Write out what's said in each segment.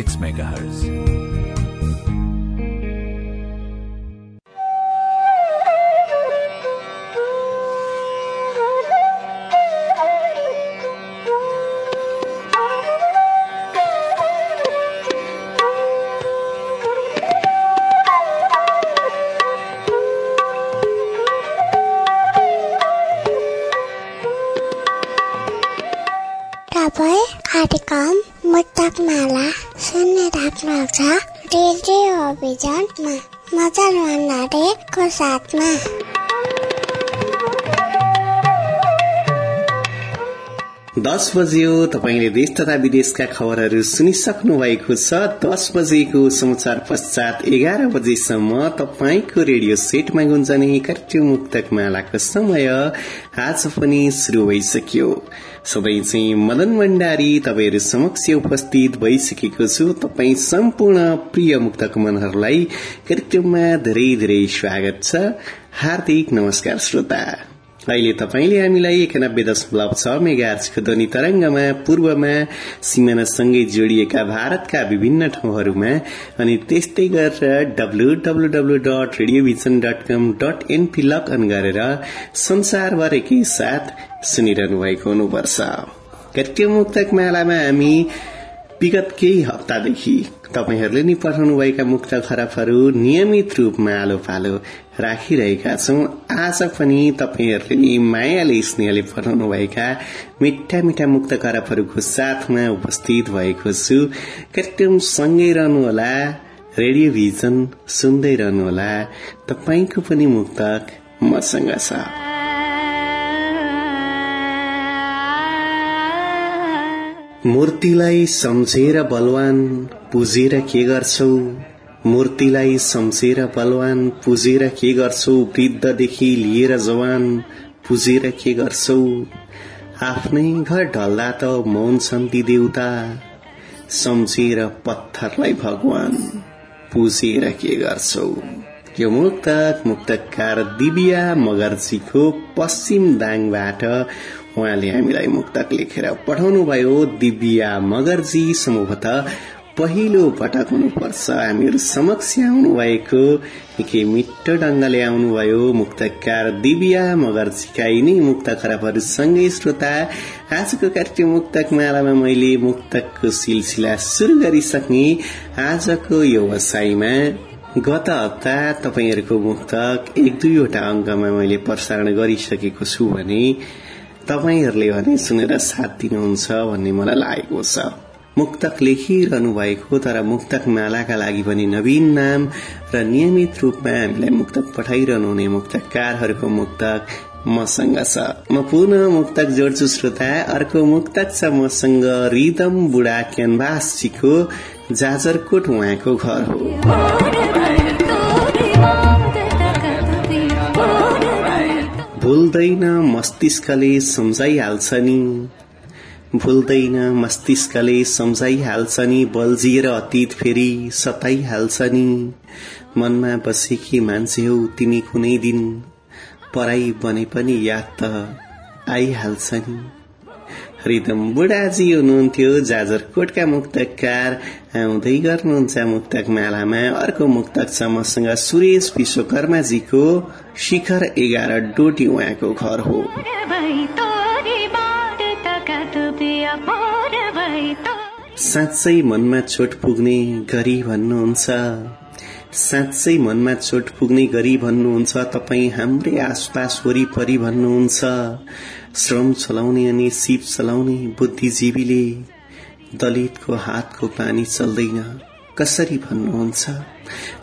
6 MHz. นาเด็กก็สัตว์มา दस बज्यो। तपाईँले देश तथा विदेशका खबरहरू सुनिसक्नु भएको छ। दस बजेको समाचार पश्चात एघार बजेसम्म तपाईँको रेडियो सेटमा गुन्जने कार्यक्रम मुक्तक मालाको समय आज पनि शुरू भइसक्यो। सधैँ चाहिँ मदन भण्डारी तपाईँहरू समक्ष उपस्थित भइसकेको छु। तपाईँ सम्पूर्ण प्रिय मुक्तक मनहरूलाई कार्यक्रममा धेरै धेरै स्वागत छ। हार्दिक नमस्कार श्रोता। अहिले तपाईँले हामीलाई एकानब्बे दशमलव छ मेगार्चको ध्वनि तरंगमा पूर्वमा सिमानासँगै जोडिएका भारतका विभिन्न ठाउँहरूमा अनि त्यस्तै गरेर W W W dot radio vision dot com dot N P log in गरेर संसारभरिकै साथ सुनिरहनु भएको हुनुपर्छ हामी विगत केही हप्तादेखि तपाईँहरूले नि पठाउनुभएका मुक्त खराबहरू नियमित रूपमा आलो पालो राखिरहेका छौं। आज पनि तपाईँहरूले मायाले स्नेहले पठाउनुभएका मिठा मिठा मुक्त खराबहरूको साथमा उपस्थित भएको छु। कार्यक्रम सँगै रहनुहोला रेडियो भिजन सुन्दै रहनुहोला। तपाईँको पनि मुक्तक मसँग छ। मूर्तिलाई सम्झेर बलवान पुजेर के गर्छौ? मूर्तिलाई सम्झेर बलवान पुजेर के गर्छौ? वृद्धदेखि लिएर जवान पुजेर के गर्छौ? आफ्नै घर ढल्दा त मौन छन् ती देउता सम्झेर पत्थरलाई भगवान पुजेर के गर्छौ? यो मुक्तक मुक्तकार दिव्या मगर्जीको पश्चिम दाङबाट उहाँले हामीलाई मुक्तक लेखेर पठाउनु भयो दिव्या मगर्जी समूहत पहिलो पटक हुनुपर्छ। हामीहरू समक्ष आउनु भएको निकै मिठो ढंगले आउनुभयो। मुक्तकार दिव्या मगर्जीका यिनै मुक्त खराबहरू सँगै श्रोता। आजको कार्यक्रम मुक्तक मालामा मैले मुक्तकको सिलसिला शुरू गरिसक्ने आजको व्यवसायमा गत हप्ता तपाईँहरूको मुक्तक एक दुईवटा अङ्कमा मैले प्रसारण गरिसकेको छु भने तपाईँहरूले भने सुनेर साथ दिनुहुन्छ भन्ने मलाई लागेको छ। मुक्तक लेखिरहनु भएको तर मुक्तक मालाका लागि पनि नवीन नाम र नियमित रूपमा हामीलाई मुक्तक पठाइरहनु हुने मुक्तकारहरूको मुक्तक मसँग छ। म पुनः मुक्तक जोड्छु श्रोता। अर्को मुक्तक छ मसँग रिदम बुढा क्यानभासजीको जाजरकोट उहाँको घर हो। भुल्दैन मस्तिष्कले सम्झाइहाल्छ नि। भुल्दैन मस्तिष्कले सम्झाइहाल्छ नि बल्झिएर अतीत फेरि सताइहाल्छ नि। मनमा बसेकी मान्छे हौ तिमी कुनै दिन पराई बने पनि याद त आइहाल्छ नि। रिदम बुढाजी हुनुहुन्थ्यो जाजरकोटका मुक्तकार। आउँदै गर्नुहुन्छ मुक्तक मालामा। अर्को मुक्तक छ मसँग सुरेश विश्वकर्माजीको शिखर एघार डोटी उहाँको घर हो। साँच्चै मनमा चोट पुग्ने गरी भन्नुहुन्छ। साँच्चै मनमा चोट पुग्ने गरी भन्नुहुन्छ तपाईँ हाम्रै आसपास वरिपरि भन्नुहुन्छ। श्रम चलाउने अनि सिप चलाउने बुद्धिजीवीले दलितको हातको पानी चल्दैन। कसरी भन्नुहुन्छ?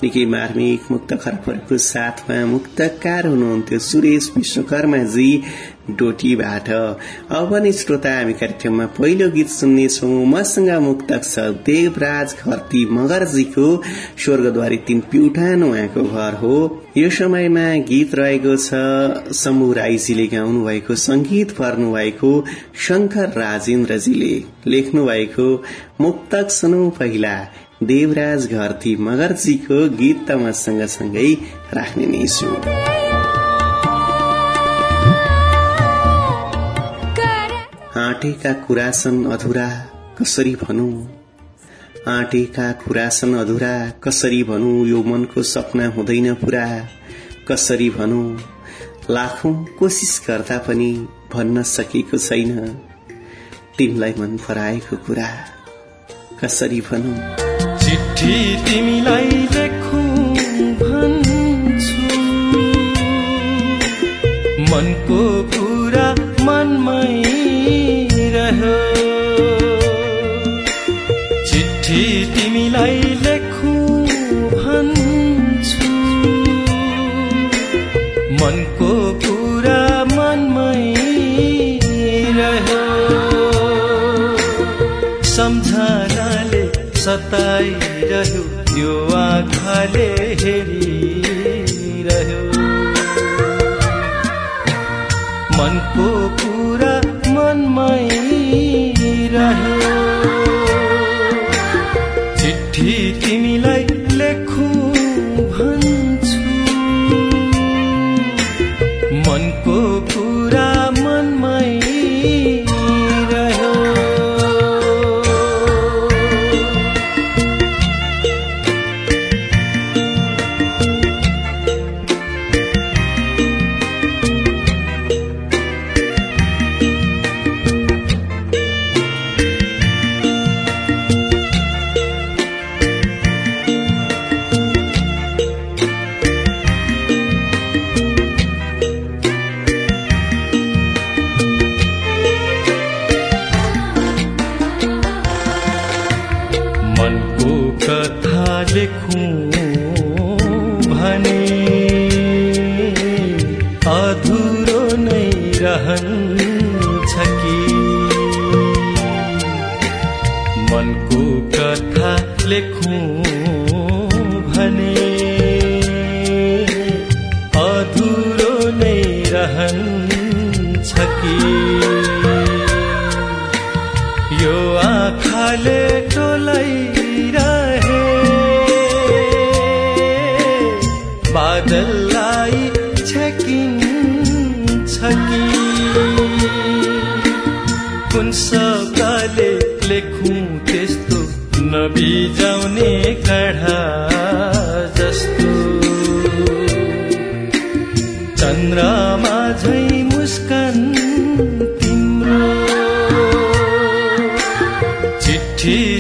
निकै मार्मिक मुक्त खरबहरूको साथमा मुक्तकार हुनुहुन्थ्यो। सुरेश विश्वकर्माजी डोटीबाट। अब नै श्रोता हामी कार्यक्रममा पहिलो गीत सुन्नेछौ। मसँग मुक्तक छ देवराज खर्ती मगरजीको स्वर्गद्वारी तीन प्युठान उहाँको घर हो। यो समयमा गीत रहेको छ। समू राईजीले गाउनु भएको संगीत भर्नु भएको शंकर राजेन्द्रजीले लेख्नु भएको मुक्तक सुनौ पहिला। देवराज घरती मगरजीको गीत त म सँगसँगै राख्ने नै छु। आँटेका कुरा छन् अधुरा कसरी भनौं? आँटेका कुरा छन् अधुरा कसरी भनौं? यो मनको सपना हुँदैन पुरा। कसरी भनौं? लाखौं कोसिस गर्दा पनि भन्न सकेको छैन। तिमीलाई मन पराएको कुरा कसरी भनौं? चिठी तिमीलाई लेखु भन्छु। मनको कुरा मनमै सताइरह्यो त्यो आँखाले हेरिरह्यो। मनको त्यस्तो नबिजाउने काढा जस्तो। चन्द्रमा झै मुस्कान तिम्रो। चिठी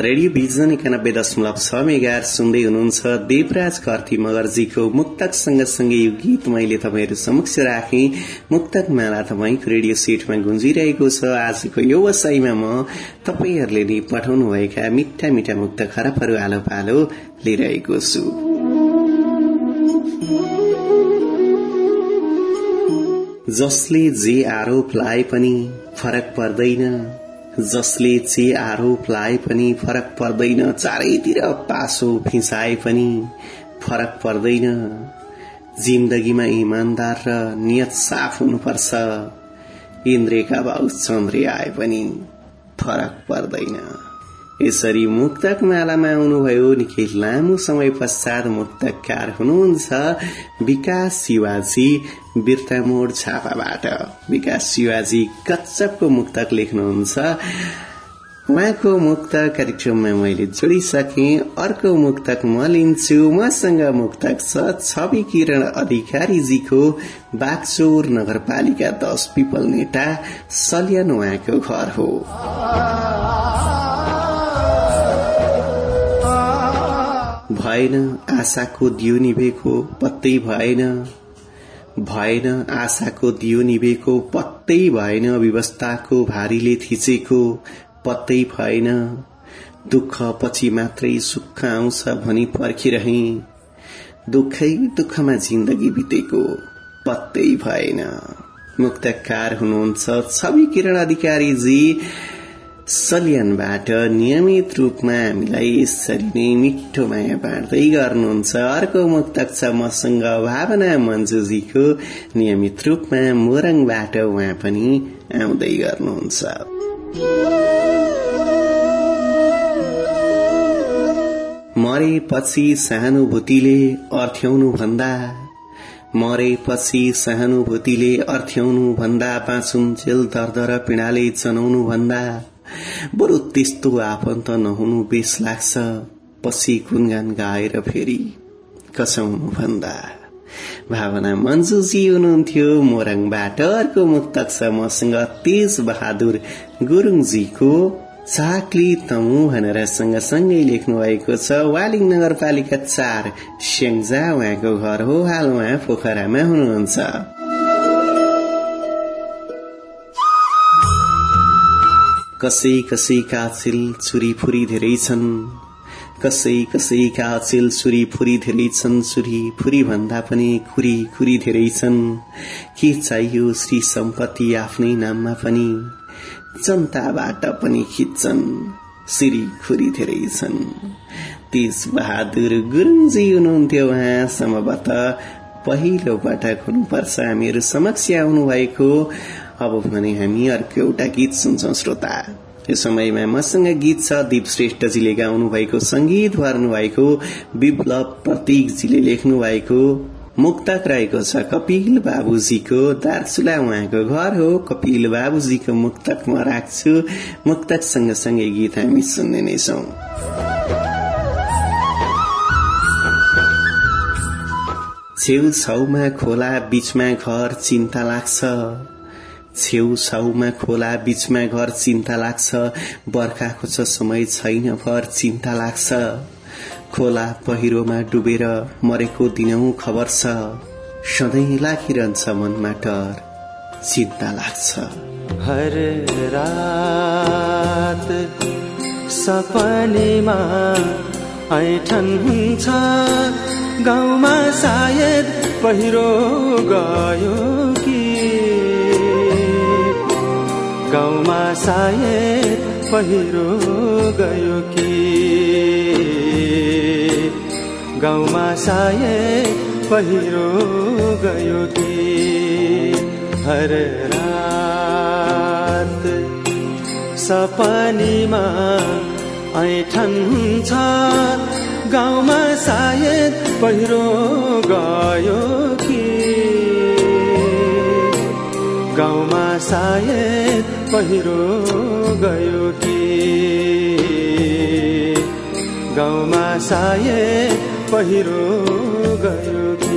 रेडियो भिजन एकानब्बे दशमलव छ मेगार सुन्दै हुनुहुन्छ देवराज कर्ती मगर्जीको मुक्तक सँगसँगै यो गीत मैले तपाईँहरू समक्ष राखे। मुक्तक माला तपाईँको रेडियो सेटमा गुन्जिरहेको छ। आजको यो वसाईमा म तपाईँहरूले नै पठाउनुभएका मिठा मिठा मुक्त खराबहरू आलो पालो लिइरहेको छु। जसले जे आरोप लाए पनि फरक पर्दैन। जसले चे आरोप लाए पनि फरक पर्दैन चारैतिर पासो फिसाए पनि फरक पर्दैन। जिन्दगीमा इमान्दार र नियत साफ हुनुपर्छ। इन्द्रेका बाउ चन्द्रे आए पनि फरक पर्दैन। यसरी मुक्तक मालामा आउनुभयो निकै लामो समय पश्चात मुक्तकार हुनुहुन्छ विकास शिवाजी बिर्तामोड छापाबाट। विकास शिवाजी कच्चपको मुक्तक लेख्नुहुन्छ। उहाँको मुक्त कार्यक्रममा मैले जोडिसके। अर्को मुक्तक म लिन्छु। मसँग मुक्तक छवि किरण अधिकारीजीको बागचोर नगरपालिका दश पिपल नेता सल्यान उहाँको घर हो। भएन आशाको दियो निभेको पत्तै भएन भएन आशाको दियो निभेको पत्तै भएन व्यवस्थाको भारीले थिचेको पत्तै भएन। दुःख पछि मात्रै सुख आउँछ भनी पर्खिरहे। दुःखै दुःखमा जिन्दगी बितेको पत्तै भएन। मुक्तकार हुनुहुन्छ छवि किरण अधिकारीजी। सल्यानबाट नियमित रूपमा हामीलाई यसरी नै मिठो माया बाँड्दै गर्नुहुन्छ। अर्को मुक्तक छ मसँग भावना मन्जुजीको नियमित रूपमा मोरङबाट उहाँ पनि आउँदै गर्नुहुन्छ। मरेपछि सहानुभूतिले अर्थ्याउनु भन्दा मरेपछि सहानुभूतिले अर्थ्याउनु भन्दा बाँचुन्जेल दर्द र पीड़ाले चनाउनु भन्दा बरु त्यस्तो आफन्त नहुनु बेस लाग्छ पछि गुनगान गाएर फेरि कसाउनु भन्दा। भावना मन्जुजी हुनुहुन्थ्यो मोरङबाट अर्को मुक्तक छ मसँग तेज बहादुर गुरुङजीको चाकली तमु भनेर सँगसँगै लेख्नु भएको छ। वालिङ नगरपालिका चार स्याङ्जा उहाँको घर हो हाल उहाँ पोखरामा हुनुहुन्छ। कसै कसैका छिल छुरी फुरी धेरै छन्। कसै कसैका छुरी फुरी धेरै छन्। छुरी फुरी भन्दा पनि खुरी खुरी धेरै छन्। के चाहियो श्री सम्पत्ति आफ्नै नाममा पनि? जनताबाट पनि खिच्छन्। श्री खुरी धेरै छन्। तेज बहादुर गुरुङजी हुनुहुन्थ्यो उहाँ सम्भवत पहिलो पटक हुनुपर्छ हामीहरू समक्ष आउनु भएको अब भने हामी अर्को एउटा गीत सुन्छौं श्रोता। यो समयमा मसँग गीत छ दीप श्रेष्ठजीले गाउनु भएको संगीत भर्नु भएको विप्लव प्रतीकजीले लेख्नु भएको मुक्तक रहेको छ कपिल बाबुजीको दार्चुला उहाँको घर हो। कपिल बाबुजीको मुक्तक म राख्छु। मुक्तक सँगसँगै गीत हामी सुन्ने नै छौं। छेउ छाउमा खोला बीचमा घर चिन्ता लाग्छ। छेउ छाउमा खोला बीचमा घर चिन्ता लाग्छ। बर्खाको छ समय छैन भर चिन्ता लाग्छ। खोला पहिरोमा डुबेर मरेको दिनौ खबर छ। सधैँ लागिरहन्छ मनमा डर चिन्ता लाग्छ। हर रात ऐठन गाउँमा सायद पहिरो गयो कि गाउँमा सायद पहिरो गयो कि? गाउँमा सायद पहिरो गयो कि? हर रात सपनीमा ऐठन छ। गाउँमा सायद पहिरो गयो सायद पहिरो गयो कि? गाउँमा सायद पहिरो गयो कि?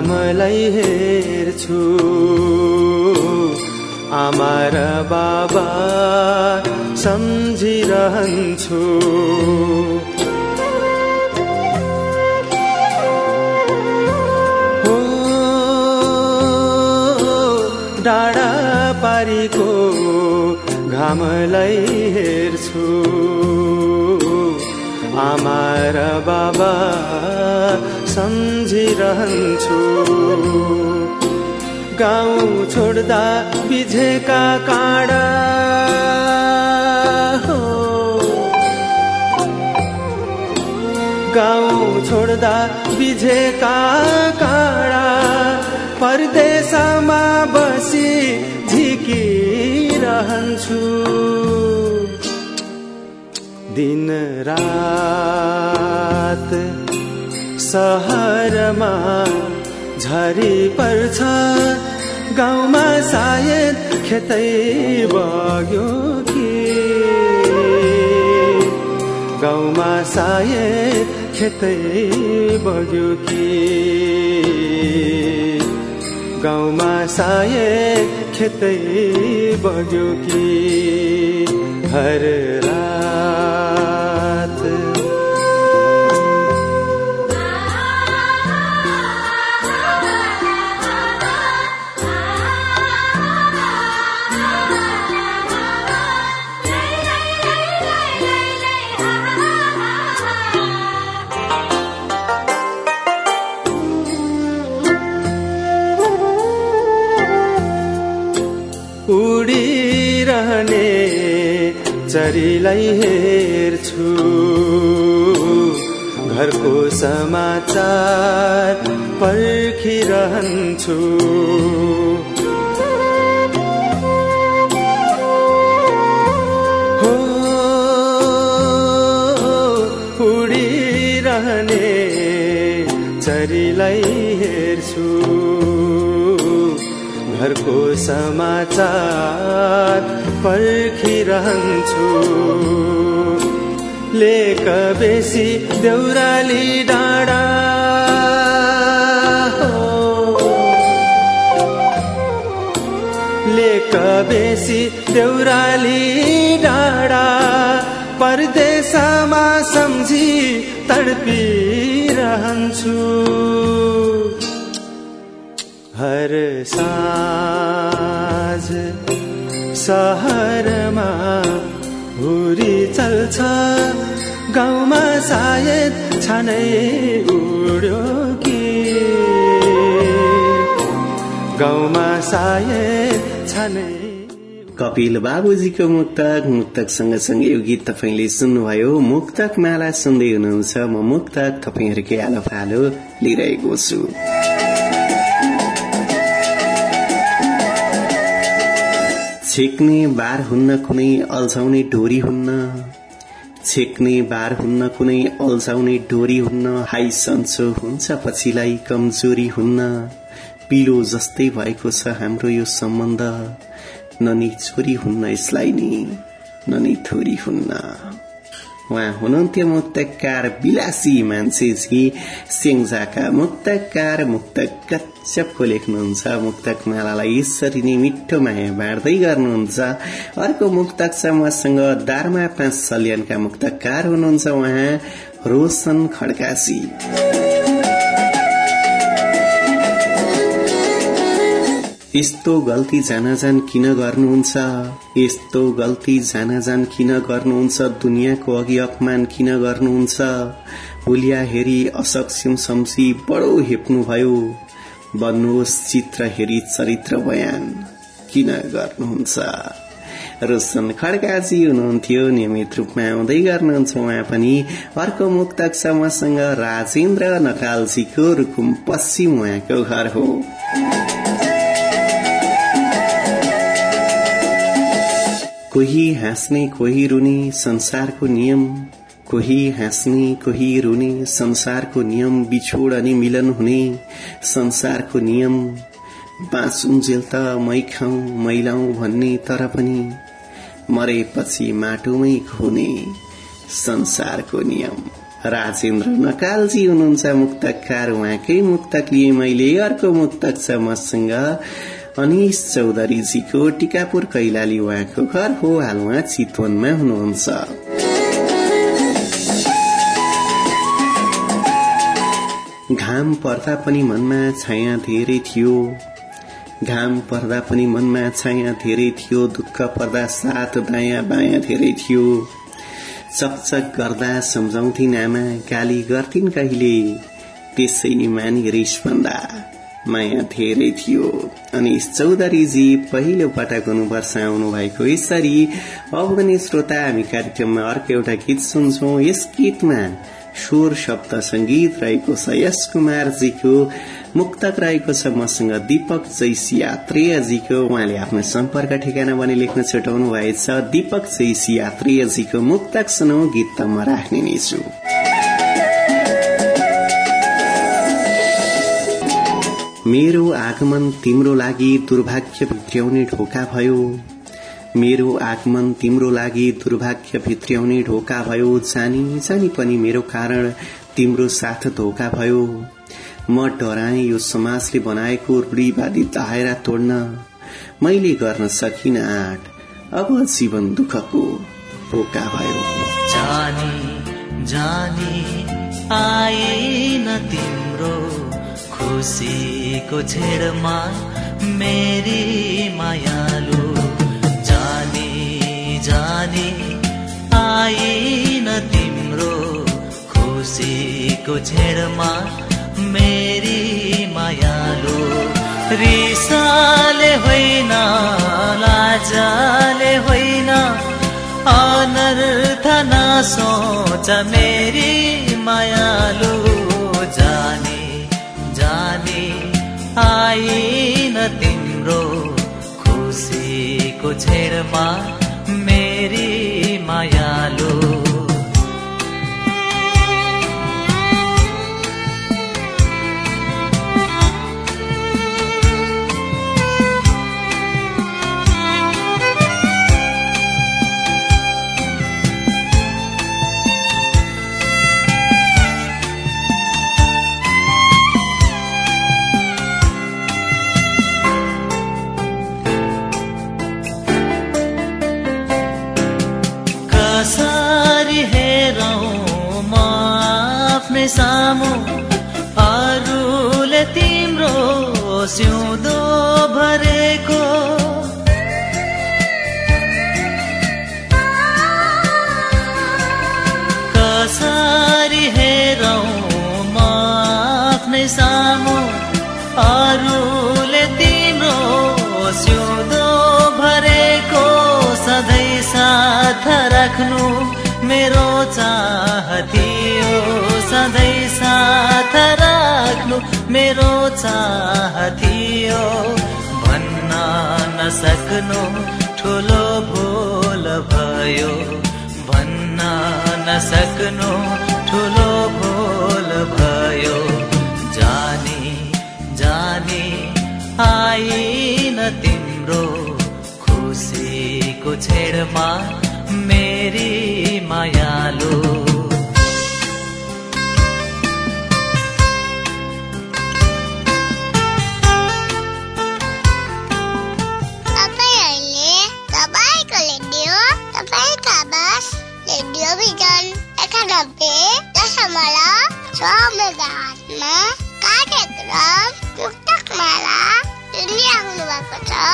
घामलाई हेर्छु। आमा र बाबा सम्झिरहन्छु। डाँडा पारीको घामलाई हेर्छु। आमा र बाबा सम्झिरहन्छु। गाउँ छोड्दा बिझेका काँडा गाउँ छोड्दा बिझेका काँडा परदेशमा बसी झिकिरहन्छु। दिन रात सहरमा झरी पर्छ। गाउँमा सायद खेतै बग्यो कि? गाउँमा सायद खेतै बग्यो कि? गाउँमा सायद खेतै बग्यो कि? हर रात चरीलाई हेर्छु। घरको समाचार पर्खिरहन्छु। हो उडिरहने चरीलाई हेर्छु। घरको समाचार पर्खिरहन्छु लेक बेसी देउराली डाँडा। लेक बेसी देउराली डाँडा परदेशमा सम्झी तडपिरहन्छु हर साँझ सहरमा हुरी चल्छ। गाउँमा सायद छानै उड्यो कि? गाउँमा सायद छानै कपिल बाबुजीको मुक्तक मुक्तक सँगसँगै यो गीत तपाईँले सुन्नुभयो। मुक्तक माला सुन्दै हुनुहुन्छ। म मुक्तक तपाईँहरूकै आलो फालो लिइरहेको छु। छेक्ने बार हुन्न कुनै अल्झाउने डोरी हुन्न। छेक्ने बार हुन्न कुनै अल्झाउने डोरी हुन्न। हाई सन्चो हुन्छ पछिलाई कमजोरी हुन्न। पिलो जस्तै भएको छ हाम्रो यो सम्बन्ध। न नि छोरी हुन्न यसलाई नि न नि थोरी हुन्न। उहाँ हुनुहुन्थ्यो मुक्तकार विलासी मान्छेजी सेङ्जाका मुक्तकार मुक्तक कच्चपको लेख्नुहुन्छ मुक्तक मालालाई यसरी नै मिठो माया बाँड्दै गर्नुहुन्छ अर्को मुक्तक छ मसँग दारमा पाँच सल्यानका मुक्तकार हुनुहुन्छ उहाँ रोशन खड्कासी यस्तो गल्ती जान जान किन गर्नुहुन्छ? यस्तो गल्ती जान जान किन गर्नुहुन्छ? दुनियाँको अघि अपमान किन गर्नुहुन्छ? हुलिया हेरी असक्षम शम्सी बडो हेप्नुभयो। बन्नुहोस् चित्र हेरी चरित्र बयान किन गर्नुहुन्छ? रोशन खड्काजी हुनुहुन्थ्यो नियमित रूपमा आउँदै गर्नुहुन्छ उहाँ पनि। अर्को मुक्तक समूहसँग राजेन्द्र नकालजीको रुकुम पश्चिम उहाँको घर हो। कोही हाँस्ने कोही रुने संसारको नियम कोही हाँस्ने कोही रुने संसारको नियम बिछोड अनि मिलन हुने संसारको नियम। बाँचुन्जेल त मै खाऊ मैलाऊ भन्ने तर पनि मरेपछि माटोमै खुने संसारको नियम। राजेन्द्र नकालजी हुनुहुन्छ मुक्तकार उहाँकै मुक्तक लिए मैले अर्को मुक्तक छ मसँग। अनिश चौधरीजीको टिकापुर कैलाली उहाँको घर हो हाल उहाँ चितवनमा हुनुहुन्छ। घाम पर्दा पनि मनमा छाया धेरै थियो। घाम पर्दा पनि मनमा छाया धेरै थियो। दुःख पर्दा साथ दायाँ बायाँ धेरै थियो। चकचक गर्दा सम्झाउँथिन् आमा गाली गर्थिन् कहिले? त्यसै मानि रिस भन्दा। माया धेरै थियो। अनि चौधरीजी पहिलो पटक हुनुपर्छ आउनु भएको यसरी अब पनि श्रोता हामी कार्यक्रममा अर्को एउटा गीत सुन्छौं। यस गीतमा स्वर शब्द संगीत रहेको छ। यस कुमारजीको मुक्तक रहेको छ। मसँग दीपक जैसी यात्रेयजीको उहाँले आफ्नो सम्पर्क ठेगाना पनि लेख्न छुटाउनु भएछ दीपक जैसी यात्रेयजीको मुक्तक सुनौ गीत त म राख्ने नै छु। मेरो आगमन तिम्रो लागि दुर्भाग्य भित्र्याउने ढोका भयो। मेरो आगमन तिम्रो लागि दुर्भाग्य भित्र्याउने ढोका भयो। जानी जानी पनि मेरो कारण तिम्रो साथ धोका भयो। म डराए यो समाजले बनाएको रूढीवादी दायरा तोड्न। मैले गर्न सकिन आँट। अब जीवन दुःखको पोका भयो। जानी जानी आएन तिम्रो खुसीको छेडमा मेरी मायालु जानी जानी आएन तिम्रो खुसीको छेडमा मेरी मायालो। रिसाले होइन लाजाले होइन अनर्थ नसोच मेरी मायालु। आइन तिम्रो खुसीको छेडमा सधैँ साथ राख्नु मेरो चाहतियो भन्न नसक्नु ठुलो भोल भयो। भन्न नसक्नु ठुलो भोल भयो। जाने जाने आइन तिम्रो खुसीको छेडमा मेरी मायालु संविधानमा कार्यक्रम पुस्तक माला ल्याउनु भएको छ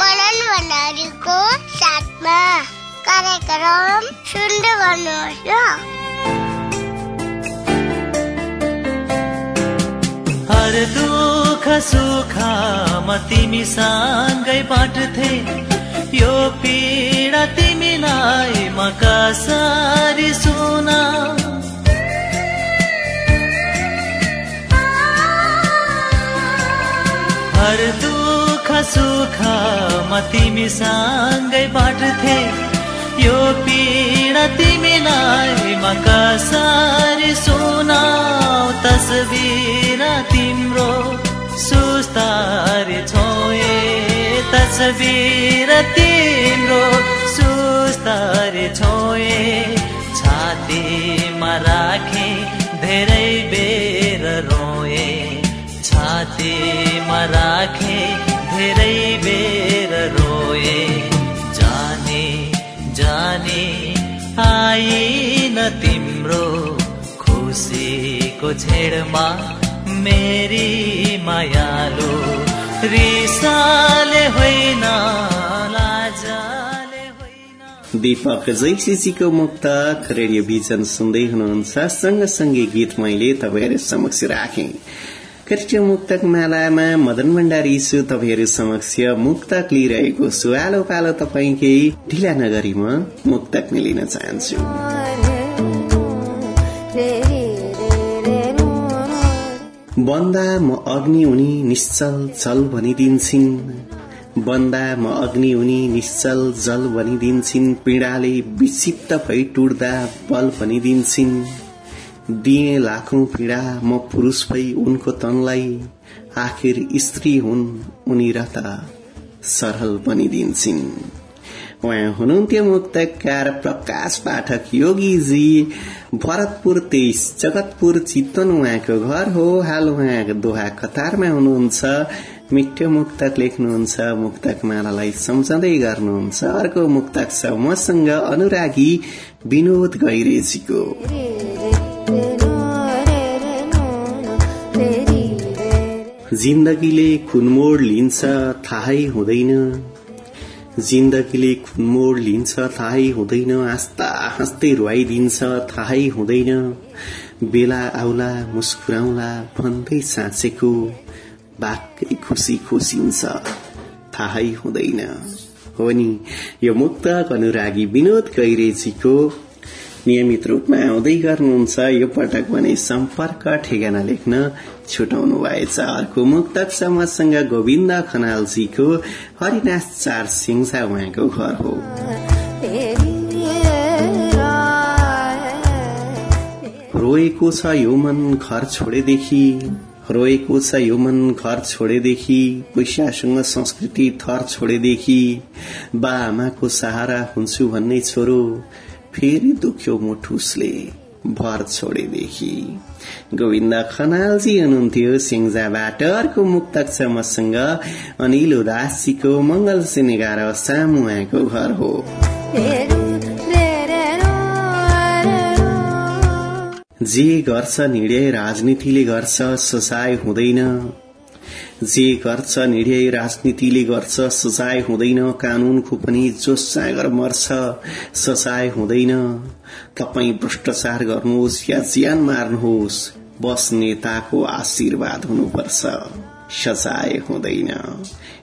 मदन भण्डारीको साथमा कार्यक्रम सुन्दै गर्नुहोस् ल हर दुख यो पीडा तिमीलाई म कसरी सुना हर दुःख सुखमा तिमीसँगै बाँड्थे यो पीडा तिमीलाई म कसरी सुनाऊ तस्बिर तिम्रो। सुस्तारी छोए तस्बिर तिम्रो। सुस्तारी छोए छातीमा राखे धेरै बेर राखे धेरै बेर रोए। जाने जाने आइन तिम्रो खुसीको छेडमा मेरी मायालु। रिसाले होइन दीपक जैसीजीको मुक्तक रेडियो भिजन सुन्दै हुनुहुन्छ। सँगसँगै गीत मैले तपाईँहरू समक्ष राखे। कार्यक्रम मुक्तक मालामा मदन भण्डारी छु तपाईँहरू समक्ष मुक्तक लिइरहेको छु। आलो पालो तपाईँकै ढिला नगरी म मुक्तक लिन चाहन्छु। बन्दा म अग्नि उनी निश्चल जल भनिदिन्छन्। बन्दा म अग्नि उनी निश्चल जल भनिदिन्छन्। पीडाले विक्षिप्त भई टुट्दा बल भनिदिन्छन्। दिए लाखौं पीडा। म पुरुष भई उनको तनलाई आखिर स्त्री हुन् उनी र त सरल बनिदिन्छन्। उहाँ हुनुहुन्थ्यो मुक्तकार प्रकाश पाठक योगीजी। भरतपुर तेइस जगतपुर चितवन उहाँको घर हो। हाल उहाँ दोहा कतारमा हुनुहुन्छ। मिठो मुक्तक लेख्नुहुन्छ। मुक्तक मालालाई सम्झँदै गर्नुहुन्छ। अर्को मुक्तक छ मसँग अनुरागी विनोद गैरेजीको। जिन्दगीले खुनमोड लिन्छ थाहै हुँदैन। जिन्दगीले खुनमोड लिन्छ थाहै हुँदैन। आस्था हाँस्दै रुवाइदिन्छ थाहै हुँदैन। बेला आउला मुस्कुराउला भन्दै साँचेको बाक्कै खुसी खुसिन्छ थाहै हुँदैन। हो नि यो मुक्तक अनुरागी विनोद गैरेजीको नियमित रूपमा आउँदै गर्नुहुन्छ। यो पटक भने सम्पर्क ठेगाना लेख्न छुटाउनु भएछ। अर्को मुक्तक समूहसँग गोविन्द खनालजीको हरिनाथ चार सिंसा उहाँको घर हो। रोएको छ यो मन घर छोडेदेखि रोएको छ यो मन घर छोडेदेखि पैसासँग संस्कृति थर छोडेदेखि बा आमाको सहारा हुन्छु भन्ने छोरो फेरि दुख्यो मुठुसले भर छोडेदेखि। गोविन्द खनालजी हुनुहुन्थ्यो सिङ्जाबाट अर्को मुक्तक छ मसँग अनिल उदासजीको मंगल सिनेगार सामु घर हो। जे गर्छ निर्णय राजनीतिले गर्छ सजाय हुँदैन। जे गर्छ निर्णय राजनीतिले गर्छ सजाय हुँदैन कानूनको पनि जोस सागर मर्छ सजाय हुँदैन। तपाई भ्रष्टाचार गर्नुहोस् या ज्यान मार्नुहोस् बस नेताको आशीर्वाद हुनुपर्छ। सजाय हुँदैन।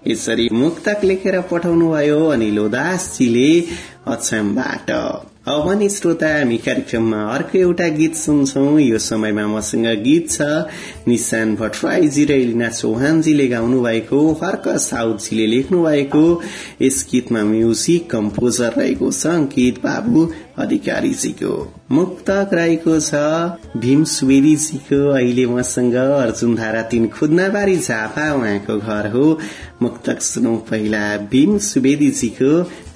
यसरी मुक्तक लेखेर पठाउनु भयो अनिल उदासजीले अछामबाट अब भने श्रोता हामी कार्यक्रममा अर्को एउटा गीत सुन्छौ। यो समयमा मसँग गीत छ निशान भट्टराईजी र इलिना चौहानजीले गाउनु भएको हर्क साउदजीले लेख्नु भएको यस गीतमा म्युजिक कम्पोजर रहेको छ बाबु अधिकारीजीको मुक्तक रहेको छ भीम सुवेदीजीको अहिले मसँग अर्जुन धारा तीन खुद्नाबारी झापा उहाँको घर हो। मुक्तक सुनौ पहिला भीम सुवेदीजीको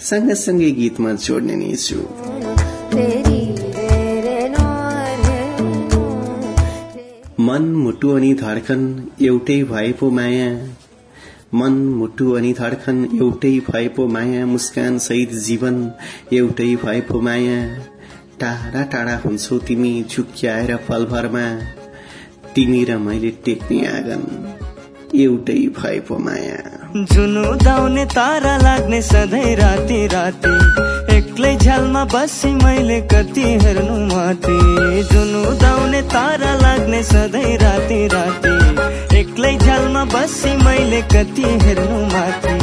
सँगसँगै गीतमा जोड्ने नै छु। मन मुटु अनि धड्कन एउटै भए पो माया। मन मुटु अनि धड्कन एउटै भए पो माया मुस्कान सहित जीवन एउटै भए पो माया। टाढा टाढा हुन्छौ तिमी झुक्क्याएर पलभरमा। तिमी र मैले टेक्ने आँगन एउटै भए पो माया। जुनु दाउने तारा लाग्ने सधैँ राति राति एक्लै झ्यालमा बसी मैले कति हेर्नु माथि। जुनु दाउने तारा लाग्ने सधैँ राति राति एक्लै झ्यालमा बसी मैले कति हेर्नु माथि।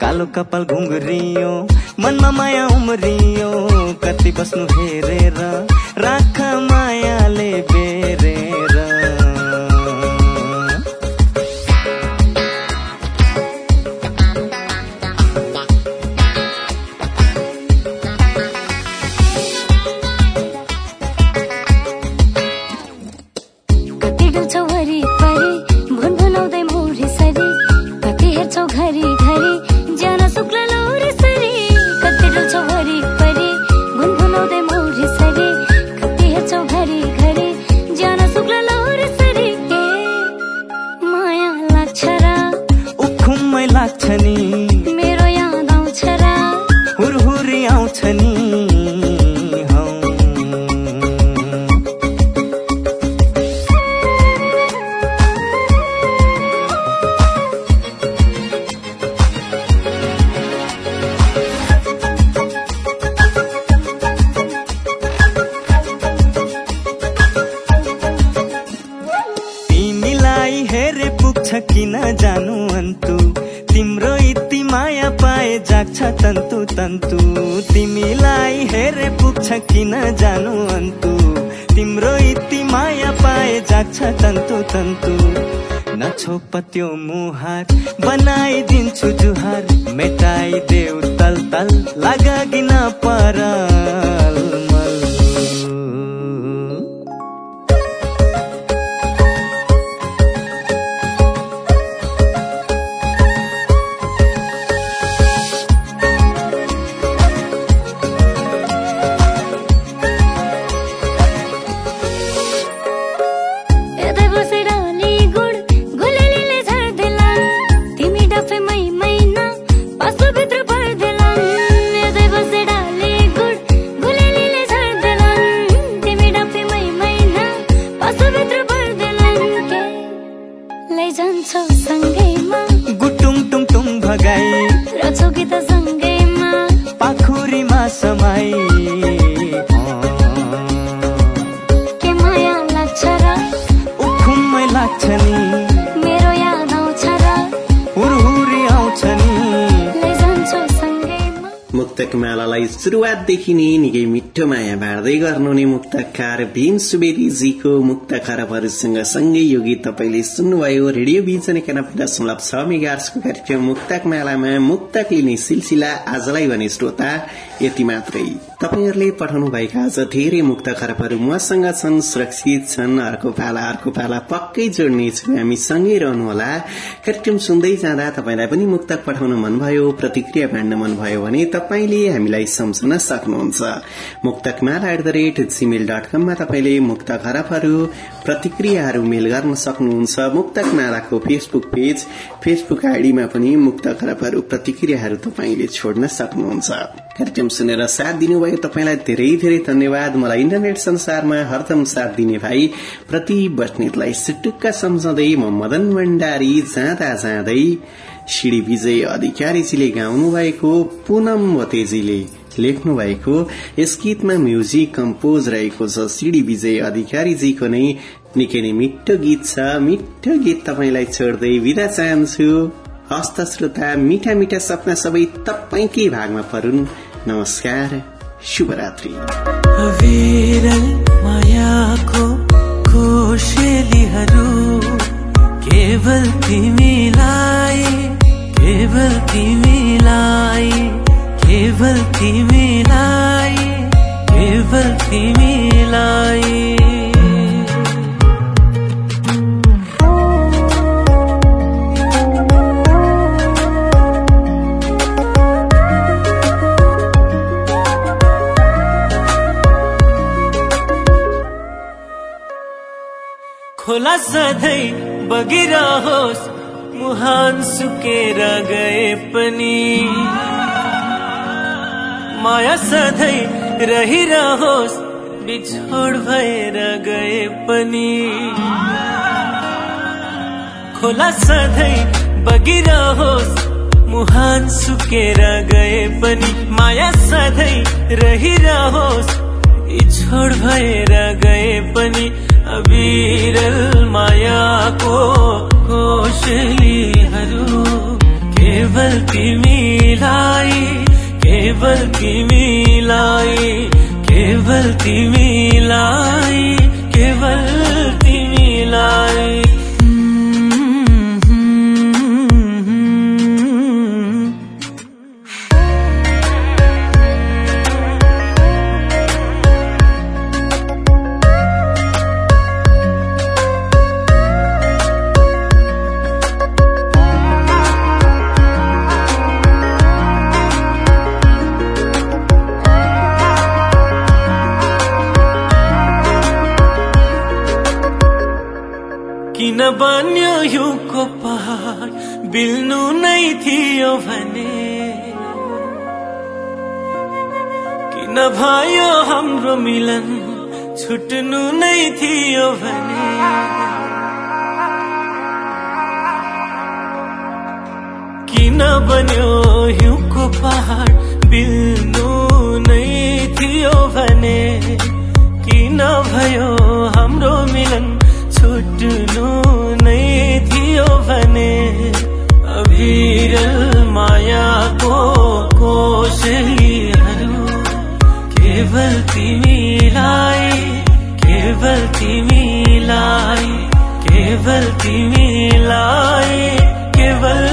कालो कपाल घुङ्रियो मनमा माया उम्रियो कति बस्नु हेरेर राख मायाले 疼。गर्नुहुने मुक्तकार भीम सुवेदीजीको मुक्त खरबहरूसँग सँगै यो गीत तपाईँले सुन्नुभयो रेडियो भिजन एकानब्बे दशमलव छ मेगार्सको कार्यक्रम मुक्तक मालामा मुक्तक लिने सिलसिला आजलाई भने श्रोता यति मात्रै तपाईँहरूले पठाउनु भएका आज धेरै मुक्त खरबहरू मसँग छन् सुरक्षित छन् अर्को पाला अर्को पाला पक्कै जोड्नेछु हामी सँगै रहनुहोला कार्यक्रम सुन्दै जाँदा तपाईँलाई पनि मुक्तक पठाउन मनभयो प्रतिक्रिया बाँड्न मनभयो भने तपाईँले हामीलाई सम्झन सक्नुहुन्छ Muktakmala at the rate Gmail dot कममा तपाईँले मुक्त खरबहरू प्रतिक्रियाहरू मेल गर्न सक्नुहुन्छ। मुक्तकमालाको फेसबुक पेज फेसबुक आइडीमा पनि मुक्त खरबहरू प्रतिक्रियाहरू तपाईँले छोड्न सक्नुहुन्छ। कार्यक्रम सुनेर साथ दिनुभयो तपाईँलाई धेरै धेरै धन्यवाद। मलाई इन्टरनेट संसारमा हरदम साथ दिने भाइ प्रति बस्नेतलाई सुटुक्क सम्झँदै म मदन भण्डारी जाँदा जाँदै श्री विजय अधिकारीजीले गाउनु भएको पूनम वतेजीले लेख्नु भएको यस गीतमा म्युजिक कम्पोज रहेको छ। सिडी विजय अधिकारीजीको नै निकै नै मिठो गीत छ। मिठो गीत तपाईँलाई छोड्दै विदा चाहन्छु। हस्त श्रोता मिठा मिठा सपना सबै तपाईँकै भागमा परून्। नमस्कार शुभरात्री। केवल तिमीलाई केवल तिमीलाई। केवल तिमीलाई केवल तिमीलाई खोला सधैँ बगिरहोस् मुहान सुकेर गए पनि। माया सधैँ रहिरहोस् बिछोड भएर गए पनि। खोला सधैँ बगिरहोस् मुहान सुकेर गए पनि। माया सधैँ रहिरहोस् छोड भएर गए पनि। अविरल मायाको कोशलीहरू केवल तिमीलाई केवल तिमीलाई केवल तिमीलाई केवल तिमीलाई भने किन भयो हाम्रो मिलन? छुट्नु नै थियो भने। किन बन्यो हिउँको पहाड? बिल्नु नै थियो भने। किन भयो हाम्रो मिलन? छुट्नु नै थियो भने। अभिरल मायाको कोशलीहरू केवल तिमीलाई केवल तिमीलाई केवल तिमीलाई केवल